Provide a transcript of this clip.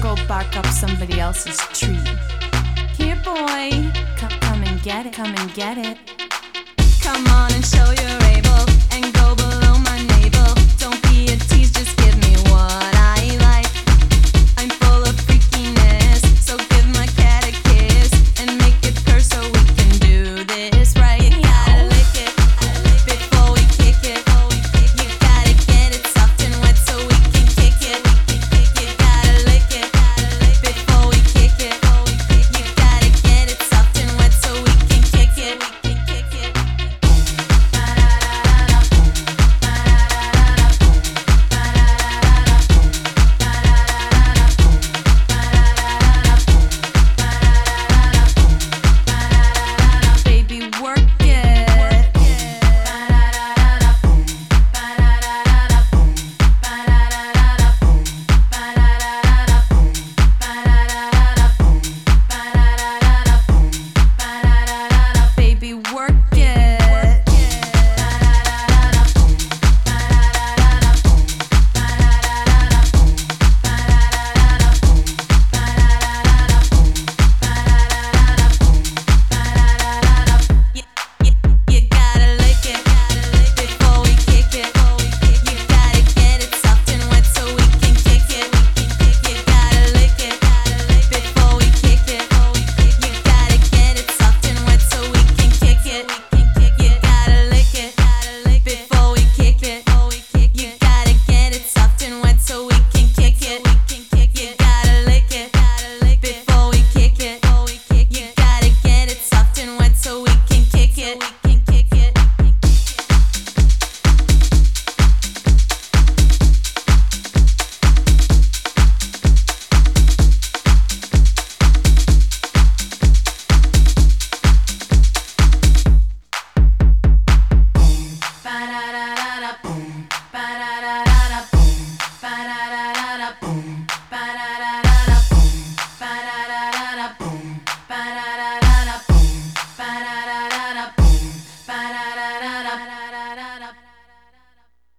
go bark up somebody else's tree. Here, boy, come, come and get it, come and get it. Come on and